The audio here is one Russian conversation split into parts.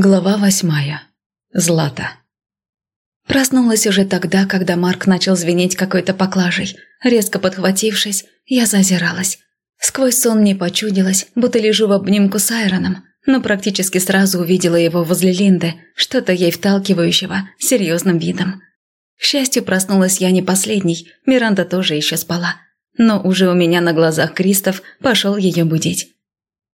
Глава восьмая. Злата. Проснулась уже тогда, когда Марк начал звенеть какой-то поклажей. Резко подхватившись, я зазиралась. Сквозь сон мне почудилось, будто лежу в обнимку с Айроном, но практически сразу увидела его возле Линды, что-то ей вталкивающего, серьезным видом. К счастью, проснулась я не последней, Миранда тоже еще спала. Но уже у меня на глазах Кристоф пошел ее будить.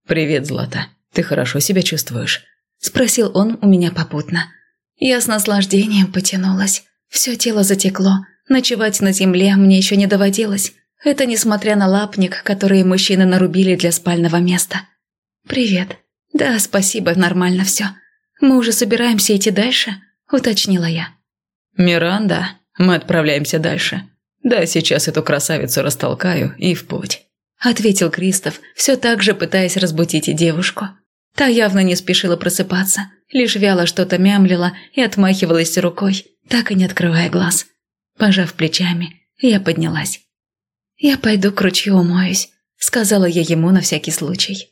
«Привет, Злата. Ты хорошо себя чувствуешь?» Спросил он у меня попутно. Я с наслаждением потянулась. Все тело затекло. Ночевать на земле мне еще не доводилось. Это несмотря на лапник, который мужчины нарубили для спального места. «Привет. Да, спасибо, нормально все. Мы уже собираемся идти дальше?» – уточнила я. «Миранда, мы отправляемся дальше. Да, сейчас эту красавицу растолкаю и в путь», – ответил Кристоф, все так же пытаясь разбудить девушку. Та явно не спешила просыпаться, лишь вяло что-то мямлила и отмахивалась рукой, так и не открывая глаз. Пожав плечами, я поднялась. «Я пойду к ручью умоюсь», — сказала я ему на всякий случай.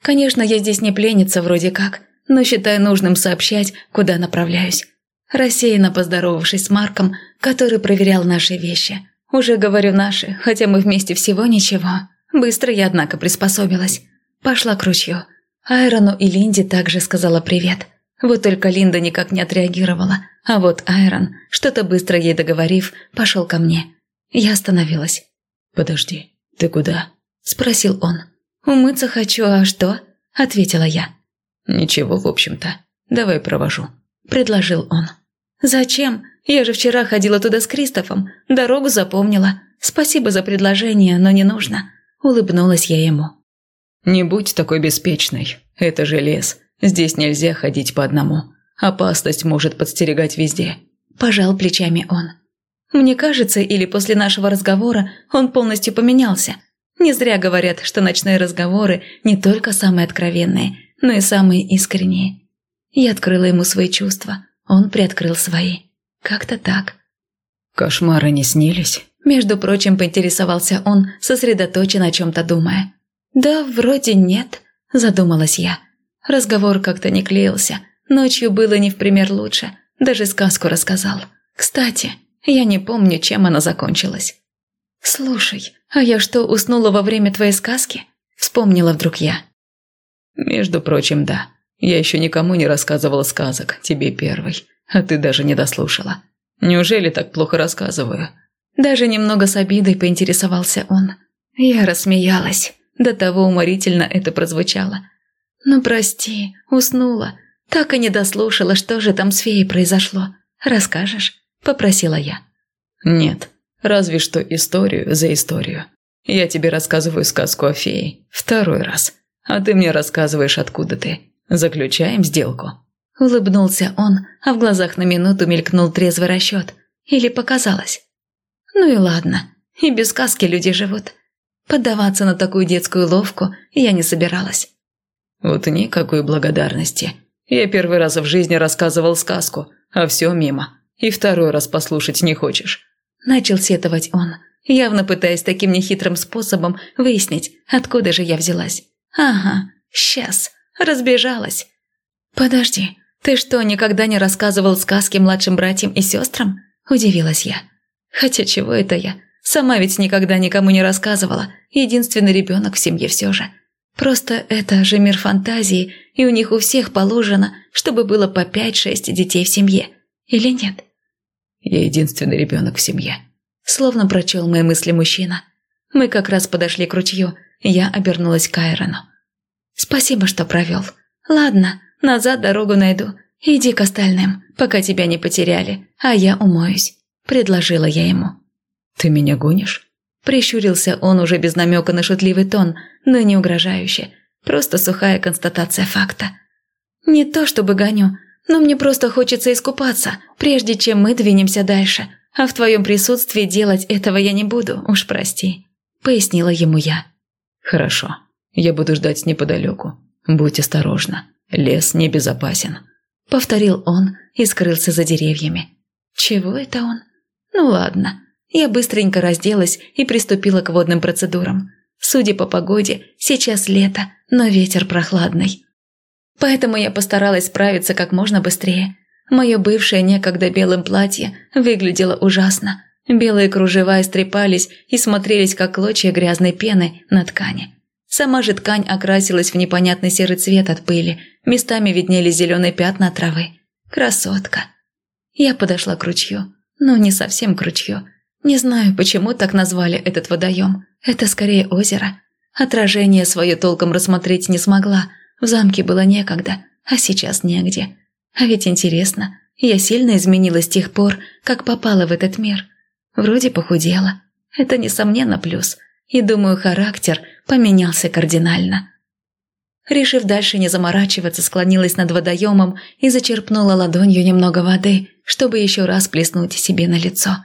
«Конечно, я здесь не пленница вроде как, но считаю нужным сообщать, куда направляюсь». Рассеянно поздоровавшись с Марком, который проверял наши вещи. Уже говорю наши, хотя мы вместе всего ничего. Быстро я, однако, приспособилась. Пошла к ручью. Айрону и Линде также сказала привет. Вот только Линда никак не отреагировала, а вот Айрон, что-то быстро ей договорив, пошел ко мне. Я остановилась. «Подожди, ты куда?» – спросил он. «Умыться хочу, а что?» – ответила я. «Ничего, в общем-то. Давай провожу», – предложил он. «Зачем? Я же вчера ходила туда с Кристофом, дорогу запомнила. Спасибо за предложение, но не нужно», – улыбнулась я ему. «Не будь такой беспечной. Это же лес. Здесь нельзя ходить по одному. Опасность может подстерегать везде». Пожал плечами он. «Мне кажется, или после нашего разговора он полностью поменялся. Не зря говорят, что ночные разговоры не только самые откровенные, но и самые искренние. Я открыла ему свои чувства, он приоткрыл свои. Как-то так». «Кошмары не снились?» Между прочим, поинтересовался он, сосредоточенно о чем-то думая. «Да, вроде нет», – задумалась я. Разговор как-то не клеился. Ночью было не в пример лучше. Даже сказку рассказал. Кстати, я не помню, чем она закончилась. «Слушай, а я что, уснула во время твоей сказки?» Вспомнила вдруг я. «Между прочим, да. Я еще никому не рассказывала сказок, тебе первой. А ты даже не дослушала. Неужели так плохо рассказываю?» Даже немного с обидой поинтересовался он. Я рассмеялась. До того уморительно это прозвучало. «Ну, прости, уснула. Так и не дослушала, что же там с феей произошло. Расскажешь?» – попросила я. «Нет, разве что историю за историю. Я тебе рассказываю сказку о фее. Второй раз. А ты мне рассказываешь, откуда ты. Заключаем сделку». Улыбнулся он, а в глазах на минуту мелькнул трезвый расчет. Или показалось. «Ну и ладно, и без сказки люди живут. Поддаваться на такую детскую ловку я не собиралась. «Вот никакой благодарности. Я первый раз в жизни рассказывал сказку, а все мимо. И второй раз послушать не хочешь». Начал сетовать он, явно пытаясь таким нехитрым способом выяснить, откуда же я взялась. «Ага, сейчас. Разбежалась». «Подожди, ты что, никогда не рассказывал сказки младшим братьям и сестрам?» – удивилась я. «Хотя чего это я? Сама ведь никогда никому не рассказывала. Единственный ребенок в семье все же. Просто это же мир фантазии, и у них у всех положено, чтобы было по пять-шесть детей в семье. Или нет? Я единственный ребенок в семье. Словно прочел мои мысли мужчина. Мы как раз подошли к ручью. Я обернулась к Айрону. «Спасибо, что провел. Ладно, назад дорогу найду. Иди к остальным, пока тебя не потеряли, а я умоюсь», – предложила я ему. «Ты меня гонишь?» Прищурился он уже без намека на шутливый тон, но не угрожающе. Просто сухая констатация факта. «Не то чтобы гоню, но мне просто хочется искупаться, прежде чем мы двинемся дальше. А в твоем присутствии делать этого я не буду, уж прости», – пояснила ему я. «Хорошо, я буду ждать неподалеку. Будь осторожна, лес небезопасен», – повторил он и скрылся за деревьями. «Чего это он? Ну ладно». Я быстренько разделась и приступила к водным процедурам. Судя по погоде, сейчас лето, но ветер прохладный. Поэтому я постаралась справиться как можно быстрее. Мое бывшее некогда белым платье выглядело ужасно. Белые кружева истрепались и смотрелись, как клочья грязной пены на ткани. Сама же ткань окрасилась в непонятный серый цвет от пыли, местами виднелись зеленые пятна травы. Красотка. Я подошла к ручью, но не совсем к ручью. Не знаю, почему так назвали этот водоем. Это скорее озеро. Отражение свое толком рассмотреть не смогла. В замке было некогда, а сейчас негде. А ведь интересно, я сильно изменилась с тех пор, как попала в этот мир. Вроде похудела. Это, несомненно, плюс. И, думаю, характер поменялся кардинально. Решив дальше не заморачиваться, склонилась над водоемом и зачерпнула ладонью немного воды, чтобы еще раз плеснуть себе на лицо.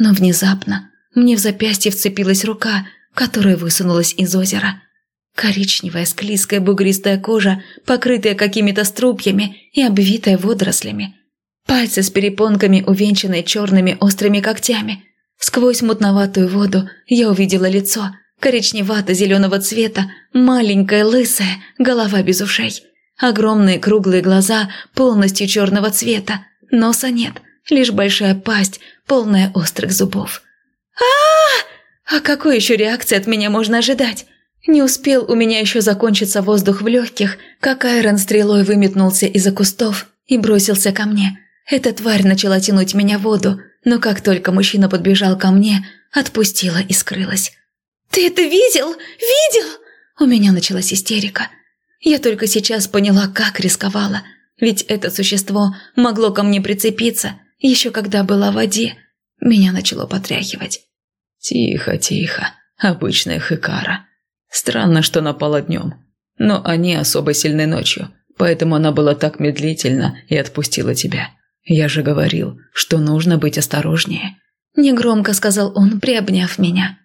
Но внезапно мне в запястье вцепилась рука, которая высунулась из озера. Коричневая, склизкая, бугристая кожа, покрытая какими-то струпьями и обвитая водорослями. Пальцы с перепонками, увенчанные черными острыми когтями. Сквозь мутноватую воду я увидела лицо, коричневато-зеленого цвета, маленькая, лысая, голова без ушей. Огромные круглые глаза полностью черного цвета, носа нет, лишь большая пасть, полная острых зубов. а, -а, -а! а какой еще реакции от меня можно ожидать? Не успел у меня еще закончиться воздух в легких, как Айрон стрелой выметнулся из-за кустов и бросился ко мне. Эта тварь начала тянуть меня в воду, но как только мужчина подбежал ко мне, отпустила и скрылась. «Ты это видел? Видел?» У меня началась истерика. Я только сейчас поняла, как рисковала, ведь это существо могло ко мне прицепиться, еще когда была в воде. Меня начало потряхивать. «Тихо, тихо. Обычная хикара. Странно, что напала днем. Но они особо сильны ночью, поэтому она была так медлительна и отпустила тебя. Я же говорил, что нужно быть осторожнее». Негромко сказал он, приобняв меня.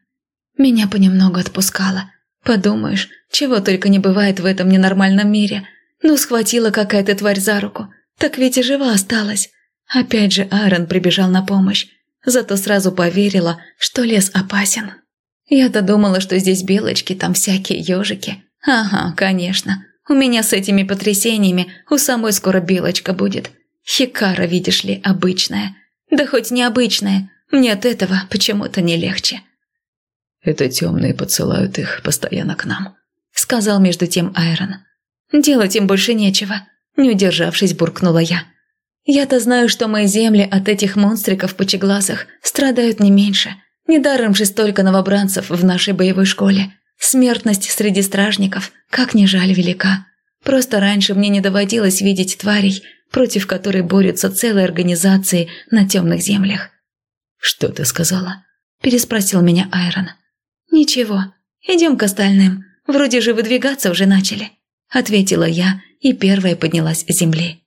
Меня понемногу отпускало. Подумаешь, чего только не бывает в этом ненормальном мире. Ну, схватила какая-то тварь за руку. Так ведь и жива осталась. Опять же Аарон прибежал на помощь. Зато сразу поверила, что лес опасен. Я-то думала, что здесь белочки, там всякие ежики. Ага, конечно. У меня с этими потрясениями у самой скоро белочка будет. Хикара, видишь ли, обычная. Да хоть необычная, мне от этого почему-то не легче. «Это темные подсылают их постоянно к нам», — сказал между тем Айрон. «Делать им больше нечего», — не удержавшись, буркнула я. «Я-то знаю, что мои земли от этих монстриков пучеглазых страдают не меньше. Недаром же столько новобранцев в нашей боевой школе. Смертность среди стражников, как ни жаль, велика. Просто раньше мне не доводилось видеть тварей, против которой борются целые организации на темных землях. «Что ты сказала?» – переспросил меня Айрон. «Ничего, идем к остальным. Вроде же выдвигаться уже начали», – ответила я и первая поднялась с земли.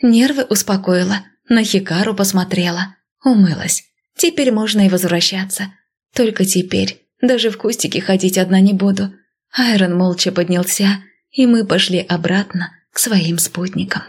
Нервы успокоила, на Хикару посмотрела, умылась. Теперь можно и возвращаться. Только теперь даже в кустике ходить одна не буду. Айрон молча поднялся, и мы пошли обратно к своим спутникам.